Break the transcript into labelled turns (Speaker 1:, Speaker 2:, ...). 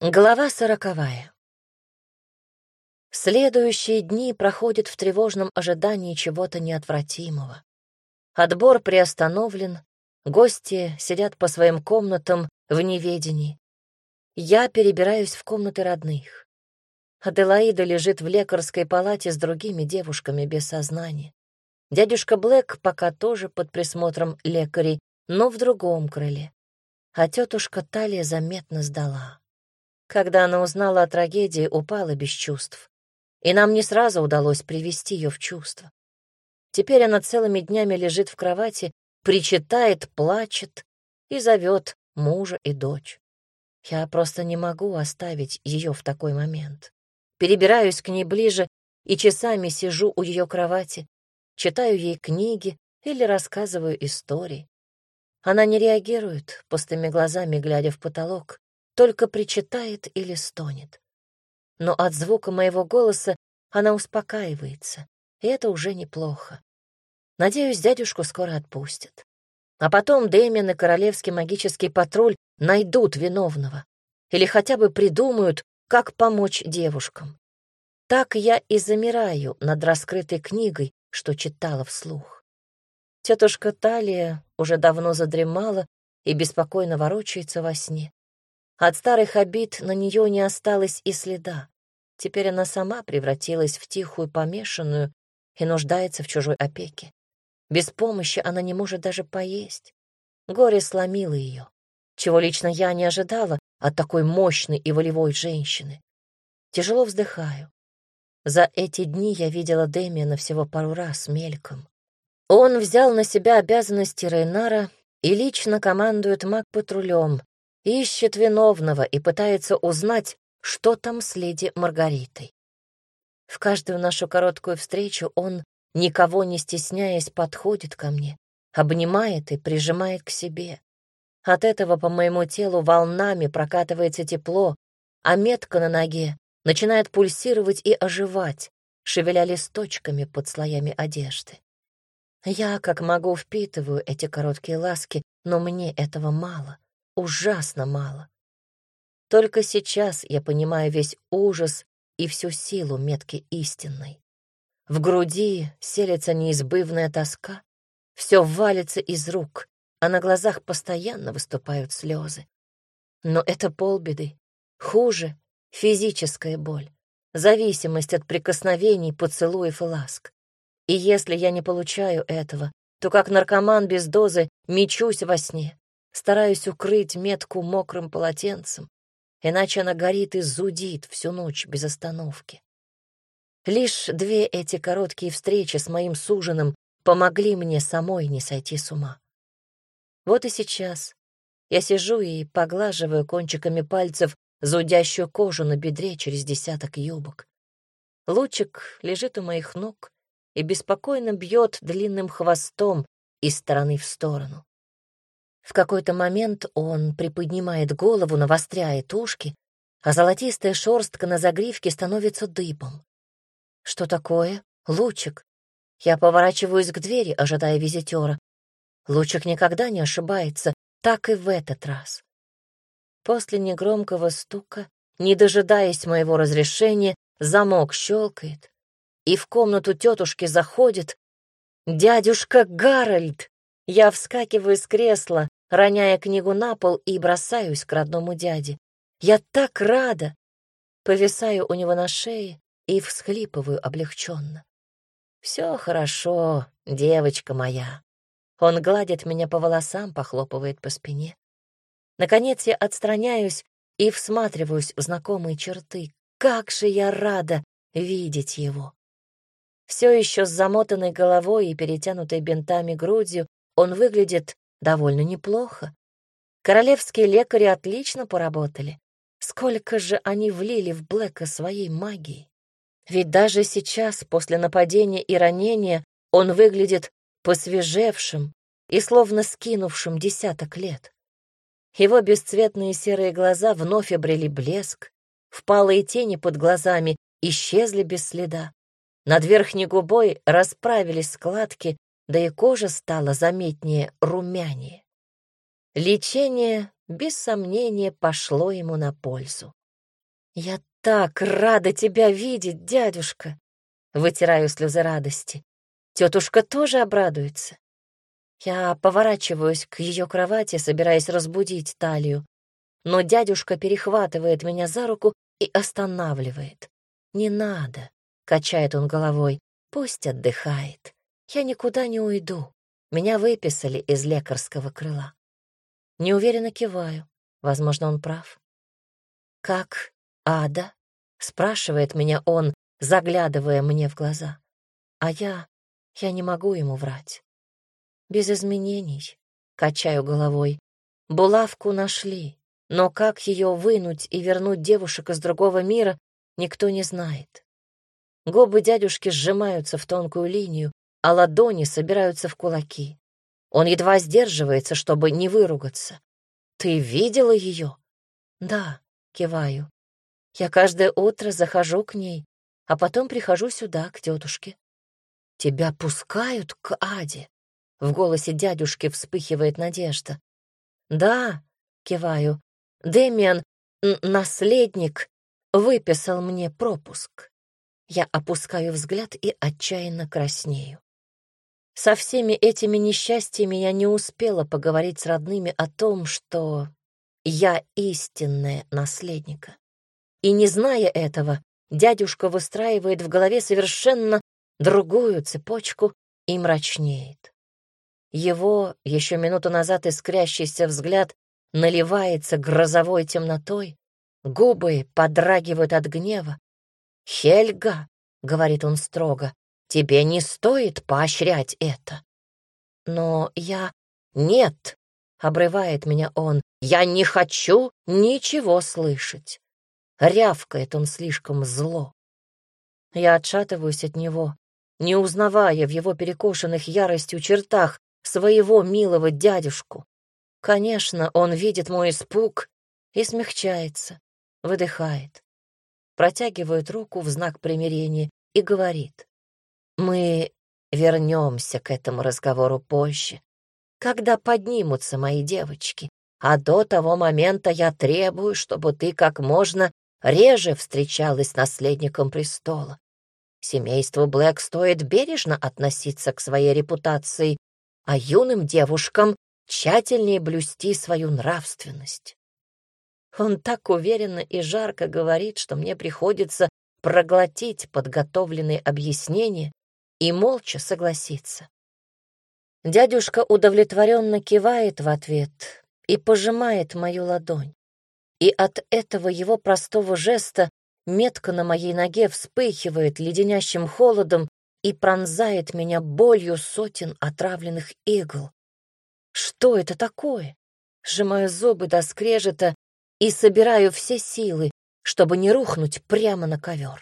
Speaker 1: Глава сороковая. Следующие дни проходят в тревожном ожидании чего-то неотвратимого. Отбор приостановлен, гости сидят по своим комнатам в неведении. Я перебираюсь в комнаты родных. Аделаида лежит в лекарской палате с другими девушками без сознания. Дядюшка Блэк пока тоже под присмотром лекарей, но в другом крыле. А тетушка Талия заметно сдала. Когда она узнала о трагедии, упала без чувств. И нам не сразу удалось привести ее в чувство. Теперь она целыми днями лежит в кровати, причитает, плачет и зовет мужа и дочь. Я просто не могу оставить ее в такой момент. Перебираюсь к ней ближе и часами сижу у ее кровати, читаю ей книги или рассказываю истории. Она не реагирует, пустыми глазами глядя в потолок, только причитает или стонет. Но от звука моего голоса она успокаивается, и это уже неплохо. Надеюсь, дядюшку скоро отпустят. А потом Дэмиан и Королевский магический патруль найдут виновного или хотя бы придумают, как помочь девушкам. Так я и замираю над раскрытой книгой, что читала вслух. Тетушка Талия уже давно задремала и беспокойно ворочается во сне. От старых обид на нее не осталось и следа. Теперь она сама превратилась в тихую помешанную и нуждается в чужой опеке. Без помощи она не может даже поесть. Горе сломило ее, чего лично я не ожидала от такой мощной и волевой женщины. Тяжело вздыхаю. За эти дни я видела Дэмиана всего пару раз мельком. Он взял на себя обязанности Рейнара и лично командует маг-патрулем, ищет виновного и пытается узнать, что там с леди Маргаритой. В каждую нашу короткую встречу он, никого не стесняясь, подходит ко мне, обнимает и прижимает к себе. От этого по моему телу волнами прокатывается тепло, а метка на ноге начинает пульсировать и оживать, шевеля листочками под слоями одежды. Я, как могу, впитываю эти короткие ласки, но мне этого мало ужасно мало. Только сейчас я понимаю весь ужас и всю силу метки истинной. В груди селится неизбывная тоска, все валится из рук, а на глазах постоянно выступают слезы. Но это полбеды. Хуже — физическая боль, зависимость от прикосновений, поцелуев и ласк. И если я не получаю этого, то как наркоман без дозы мечусь во сне, Стараюсь укрыть метку мокрым полотенцем, иначе она горит и зудит всю ночь без остановки. Лишь две эти короткие встречи с моим суженым помогли мне самой не сойти с ума. Вот и сейчас я сижу и поглаживаю кончиками пальцев зудящую кожу на бедре через десяток юбок. Лучик лежит у моих ног и беспокойно бьет длинным хвостом из стороны в сторону. В какой-то момент он приподнимает голову, навостряет ушки, а золотистая шерстка на загривке становится дыбом. Что такое? Лучик. Я поворачиваюсь к двери, ожидая визитера. Лучик никогда не ошибается, так и в этот раз. После негромкого стука, не дожидаясь моего разрешения, замок щелкает, и в комнату тетушки заходит дядюшка Гарольд. Я вскакиваю с кресла, роняя книгу на пол и бросаюсь к родному дяде. «Я так рада!» Повисаю у него на шее и всхлипываю облегченно. «Все хорошо, девочка моя». Он гладит меня по волосам, похлопывает по спине. Наконец я отстраняюсь и всматриваюсь в знакомые черты. Как же я рада видеть его! Все еще с замотанной головой и перетянутой бинтами грудью он выглядит довольно неплохо. Королевские лекари отлично поработали. Сколько же они влили в Блэка своей магии. Ведь даже сейчас, после нападения и ранения, он выглядит посвежевшим и словно скинувшим десяток лет. Его бесцветные серые глаза вновь обрели блеск, впалые тени под глазами исчезли без следа. Над верхней губой расправились складки, да и кожа стала заметнее румянее. Лечение, без сомнения, пошло ему на пользу. «Я так рада тебя видеть, дядюшка!» Вытираю слезы радости. Тетушка тоже обрадуется. Я поворачиваюсь к ее кровати, собираясь разбудить талию, но дядюшка перехватывает меня за руку и останавливает. «Не надо», — качает он головой, — «пусть отдыхает. Я никуда не уйду. Меня выписали из лекарского крыла». Неуверенно киваю. Возможно, он прав. «Как Ада?» — спрашивает меня он, заглядывая мне в глаза. А я... я не могу ему врать. Без изменений, качаю головой. Булавку нашли, но как ее вынуть и вернуть девушек из другого мира, никто не знает. Губы дядюшки сжимаются в тонкую линию, а ладони собираются в кулаки. Он едва сдерживается, чтобы не выругаться. «Ты видела ее?» «Да», — киваю. «Я каждое утро захожу к ней, а потом прихожу сюда, к тетушке. Тебя пускают к Аде? В голосе дядюшки вспыхивает надежда. Да, киваю. Демиан, наследник, выписал мне пропуск. Я опускаю взгляд и отчаянно краснею. Со всеми этими несчастьями я не успела поговорить с родными о том, что я истинная наследника. И не зная этого, дядюшка выстраивает в голове совершенно другую цепочку и мрачнеет. Его еще минуту назад искрящийся взгляд наливается грозовой темнотой, губы подрагивают от гнева. «Хельга», — говорит он строго, — «тебе не стоит поощрять это». Но я... «Нет», — обрывает меня он, — «я не хочу ничего слышать». Рявкает он слишком зло. Я отшатываюсь от него, не узнавая в его перекошенных яростью чертах своего милого дядюшку. Конечно, он видит мой испуг и смягчается, выдыхает, протягивает руку в знак примирения и говорит. «Мы вернемся к этому разговору позже, когда поднимутся мои девочки, а до того момента я требую, чтобы ты как можно реже встречалась с наследником престола. Семейству Блэк стоит бережно относиться к своей репутации, а юным девушкам тщательнее блюсти свою нравственность. Он так уверенно и жарко говорит, что мне приходится проглотить подготовленные объяснения и молча согласиться. Дядюшка удовлетворенно кивает в ответ и пожимает мою ладонь и от этого его простого жеста метка на моей ноге вспыхивает леденящим холодом и пронзает меня болью сотен отравленных игл. Что это такое? Сжимаю зубы до скрежета и собираю все силы, чтобы не рухнуть прямо на ковер.